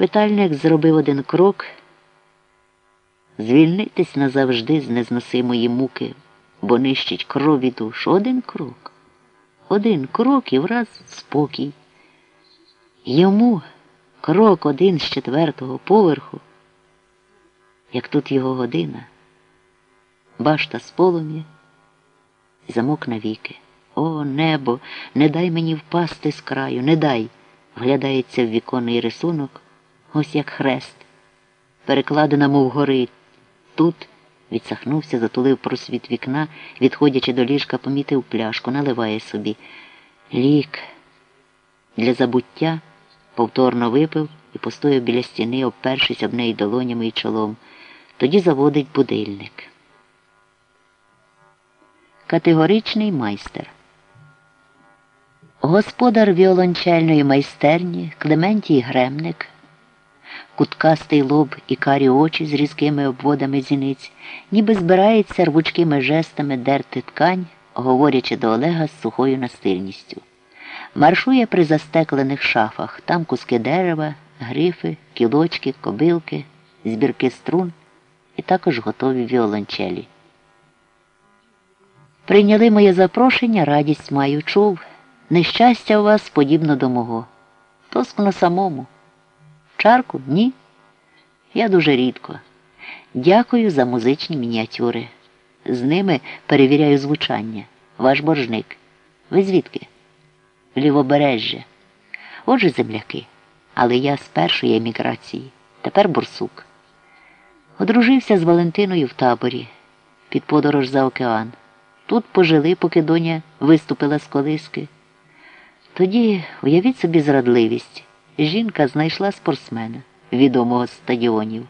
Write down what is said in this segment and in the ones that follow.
Шпитальник зробив один крок, звільнитись назавжди з незносимої муки, бо нищить кров і душу. Один крок, один крок і враз спокій. Йому крок один з четвертого поверху, як тут його година, башта з полум'я, замок навіки. О, небо, не дай мені впасти з краю, не дай, вглядається в віконний рисунок ось як хрест, перекладена, мов гори. Тут відсахнувся, затулив просвіт вікна, відходячи до ліжка, помітив пляшку, наливає собі. Лік для забуття повторно випив і постояв біля стіни, обпершись об неї долонями і чолом. Тоді заводить будильник. Категоричний майстер. Господар віолончельної майстерні Клементій Гремник куткастий лоб і карі очі з різкими обводами зіниць, ніби збирається рвучкими жестами дерти ткань, говорячи до Олега з сухою настильністю. Маршує при застеклених шафах, там куски дерева, грифи, кілочки, кобилки, збірки струн і також готові віолончелі. Прийняли моє запрошення, радість маю чув. Нещастя у вас подібно до мого. Тоскно самому. Чарку? Ні. Я дуже рідко. Дякую за музичні мініатюри. З ними перевіряю звучання. Ваш боржник. Ви звідки? Лівобережжя. Отже, земляки. Але я з першої еміграції. Тепер бурсук. Одружився з Валентиною в таборі під подорож за океан. Тут пожили, поки доня виступила з колиски. Тоді уявіть собі зрадливість жінка знайшла спортсмена, відомого з стадіонів.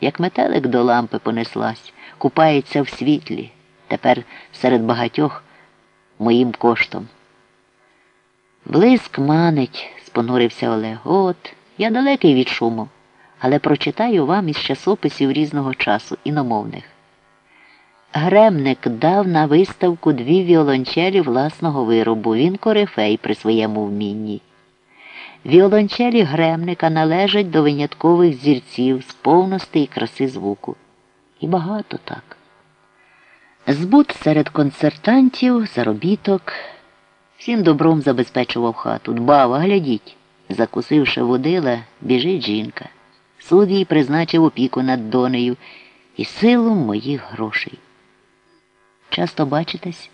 Як метелик до лампи понеслась, купається в світлі, тепер серед багатьох моїм коштом. Блиск манить, спонурився Олег. От, я далекий від шуму, але прочитаю вам із часописів різного часу іномовних. Гремник дав на виставку дві віолончелі власного виробу. Він корифей при своєму вмінні. Віолончелі гремника належать до виняткових зірців з повності і краси звуку. І багато так. Збут серед концертантів, заробіток. Всім добром забезпечував хату. Дбав, а глядіть. Закусивши водила, біжить жінка. Суд їй призначив опіку над донею і силу моїх грошей. Часто бачитесь?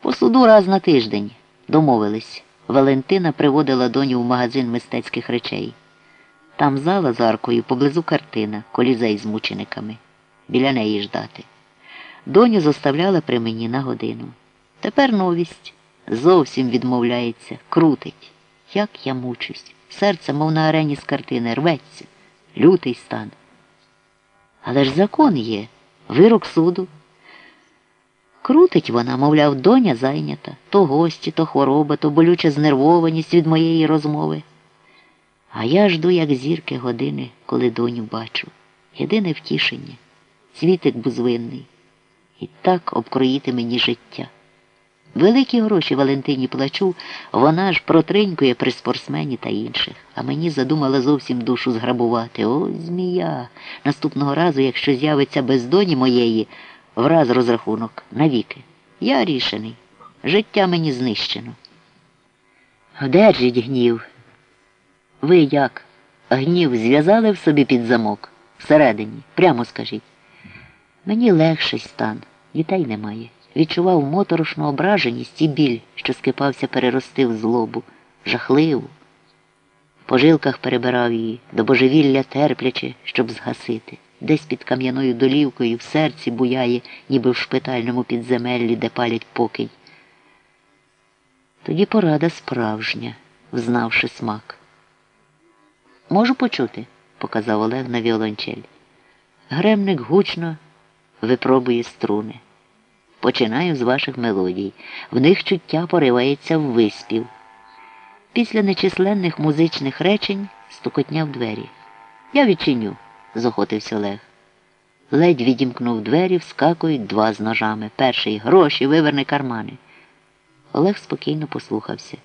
По суду раз на тиждень домовились. Валентина приводила доню в магазин мистецьких речей. Там зала з аркою, поблизу картина, колізей з мучениками. Біля неї ждати. Доню зоставляла при мені на годину. Тепер новість. Зовсім відмовляється, крутить. Як я мучусь. Серце, мов на арені з картини, рветься, лютий стан. Але ж закон є, вирок суду. Крутить вона, мовляв, доня зайнята, то гості, то хвороба, то болюча знервованість від моєї розмови. А я жду, як зірки години, коли доню бачу. Єдине втішення, світик бузвинний. І так обкроїти мені життя. Великі гроші Валентині плачу, вона ж протринькує при спортсмені та інших, а мені задумала зовсім душу зграбувати. О, змія. Наступного разу, якщо з'явиться без доні моєї, враз розрахунок навіки. Я рішений. Життя мені знищено. Одержіть гнів. Ви як? Гнів зв'язали в собі під замок? Всередині, прямо скажіть. Мені легший стан, дітей немає. Відчував моторошну ображеність і біль, що скипався перерости в злобу, жахливу. По жилках перебирав її, до божевілля терплячи, щоб згасити. Десь під кам'яною долівкою в серці буяє, ніби в шпитальному підземеллі, де палять покинь. Тоді порада справжня, взнавши смак. Можу почути, показав Олег на віолончель. Гремник гучно випробує струни. Починаю з ваших мелодій. В них чуття поривається в виспів. Після нечисленних музичних речень стукотня в двері. Я відчиню зохотився Олег. Ледь відімкнув двері, вскакують два з ножами. Перший гроші, виверни кармани. Олег спокійно послухався.